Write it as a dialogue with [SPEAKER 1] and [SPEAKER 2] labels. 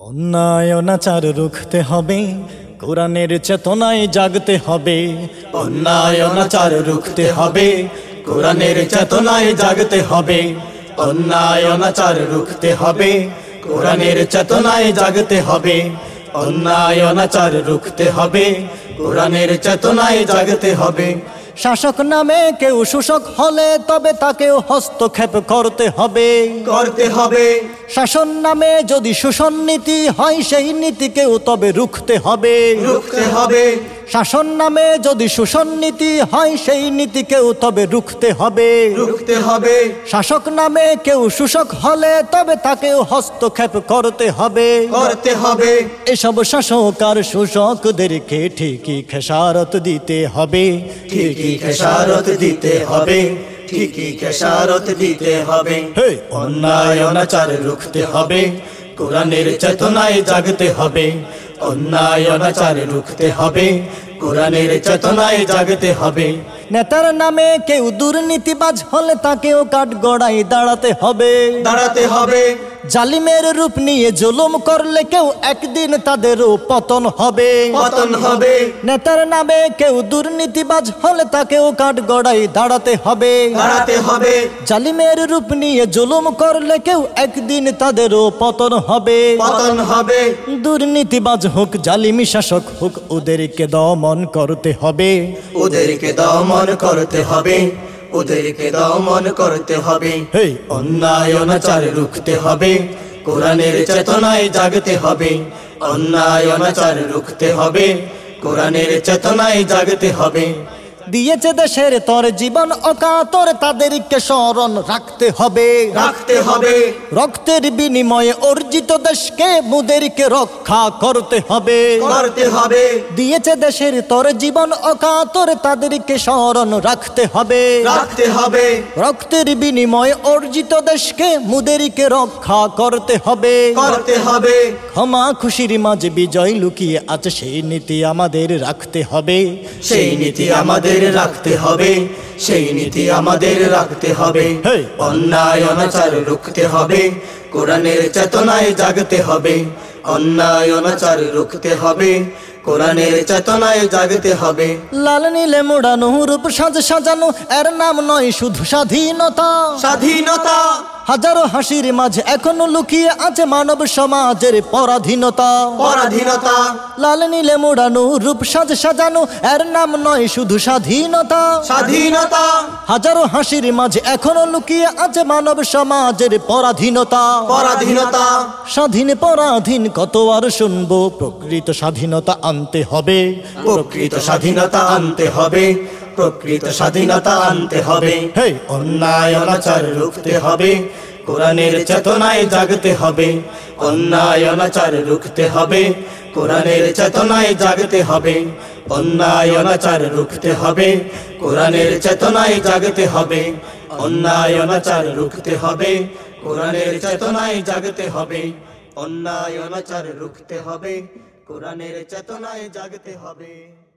[SPEAKER 1] অন্যায়নাচার রুখতে হবে, কোরআনের চেতনায় জাগতে হবে। অন্যায় অন্যায়নাচার রুখতে হবে, কোরআনের চেতনায় জাগতে হবে। অন্যায়নাচার রুখতে হবে, কোরআনের চেতনায় জাগতে হবে। অন্যায়নাচার রুখতে হবে, কোরআনের চেতনায় জাগতে হবে। শাসক নামে কেউ শোষক হলে তবে তাকেও হস্তক্ষেপ করতে হবে।
[SPEAKER 2] করতে হবে।
[SPEAKER 1] শাসন নামে যদি শোষণ নীতি হয় সেই নীতিকেও তবে রুখতে হবে।
[SPEAKER 2] রুখতে হবে।
[SPEAKER 1] শাসন নামে যদি শোষণ নীতি হয় সেই নীতিকেও তবে রুখতে হবে।
[SPEAKER 2] রুখতে হবে।
[SPEAKER 1] শাসক নামে কেউ শোষক হলে তবে তাকেও হস্তক্ষেপ করতে হবে।
[SPEAKER 2] করতে হবে।
[SPEAKER 1] এসব শাসক আর শোষকদেরকে ঠিকই খেসারত দিতে হবে।
[SPEAKER 2] ঠিকই খেসারত দিতে হবে। ঠিকই খেসারত দিতে হবে। অন্যায় অনাচার রুখতে হবে। কোরআনের চেতনায় জাগতে হবে। অন্যায় অনাচার রুখতে হবে কোরআনের চেতনায় জাগতে হবে।
[SPEAKER 1] নেতার নামে কেউ দুর্নীতিবাজ হলে তাকেও কাঠ গড়াই দাঁড়াতে হবে।
[SPEAKER 2] দাঁড়াতে হবে।
[SPEAKER 1] জালিমের রূপ নিয়ে জুলুম করলে কেউ একদিন তাদেরও পতন হবে।
[SPEAKER 2] পতন হবে।
[SPEAKER 1] নেতার নামে কেউ দুর্নীতিবাজ হলে তাকেও কাঠগড়াই দাঁড়াতে হবে।
[SPEAKER 2] দাঁড়াতে হবে।
[SPEAKER 1] জালিমের রূপ নিয়ে জুলুম করলে কেউ একদিন তাদেরও পতন হবে।
[SPEAKER 2] পতন হবে।
[SPEAKER 1] দুর্নীতিবাজ হোক জালিমি শাসক হোক ওদেরকে দমন করতে হবে।
[SPEAKER 2] ওদেরকে দমন করতে হবে। ওদেরকে দমন করতে হবে। অন্যায় অনাচার রুখতে হবে। কোরআনের চেতনায় জাগতে হবে। অন্যায় অনাচার রুখতে হবে। কোরআনের চেতনায় জাগতে হবে।
[SPEAKER 1] দিয়েছে দেশের তোর জীবন অকাতর তাদেরকে স্মরণ রাখতে হবে।
[SPEAKER 2] রাখতে হবে।
[SPEAKER 1] রক্তের বিনিময়ে অর্জিত দেশকে মুদেরকে রক্ষা করতে হবে।
[SPEAKER 2] করতে হবে।
[SPEAKER 1] দিয়েছে দেশের তোর জীবন অকাতর তাদেরকে স্মরণ রাখতে হবে।
[SPEAKER 2] রাখতে হবে।
[SPEAKER 1] রক্তের বিনিময়ে অর্জিত দেশকে মুদেরকে রক্ষা করতে হবে।
[SPEAKER 2] করতে হবে।
[SPEAKER 1] ক্ষমা খুশির মাঝে বিজয় লুকিয়ে আছে সেই নীতি আমাদের রাখতে হবে।
[SPEAKER 2] সেই নীতি আমাদের রাখতে হবে সেই নীতি আমাদের রাখতে হবে। অন্যায় অনাচার রুখতে হবে কোরআনের চেতনায় জাগতে হবে। অন্যায় অনাচার রুখতে হবে কোরআনের চেতনায় জাগতে হবে।
[SPEAKER 1] লাল নীলে মোড়ানো রূপ সাজ সাজানো এর নাম নয় শুধু স্বাধীনতা।
[SPEAKER 2] স্বাধীনতা
[SPEAKER 1] হাজারো হাসির মাঝে এখনও লুকিয়ে আছে মানব সমাজের পরাধীনতা।
[SPEAKER 2] পরাধীনতা।
[SPEAKER 1] লাল নীলে মোড়ানো রূপ সাজ সাজানো এর নাম নয় শুধু স্বাধীনতা।
[SPEAKER 2] স্বাধীনতা।
[SPEAKER 1] হাজারো হাসির মাঝে এখনও লুকিয়ে আছে মানব সমাজের পরাধীনতা।
[SPEAKER 2] পরাধীনতা।
[SPEAKER 1] স্বাধীন পরাধীন কত আর শুনব প্রকৃত স্বাধীনতা আনতে হবে।
[SPEAKER 2] প্রকৃত স্বাধীনতা আনতে হবে। প্রকৃত স্বাধীনতা আনতে হবে। অন্যায় অনাচার রুখতে হবে। কোরআনের চেতনায় জাগতে হবে। অন্যায় অনাচার রুখতে হবে। কোরআনের চেতনায় জাগতে হবে। অন্যায় অনাচার রুখতে হবে। কোরআনের চেতনায় জাগতে হবে। অন্যায় অনাচার রুখতে হবে। কোরআনের চেতনায় জাগতে হবে। অন্যায় অনাচার রুখতে হবে। কোরআনের চেতনায় জাগতে হবে।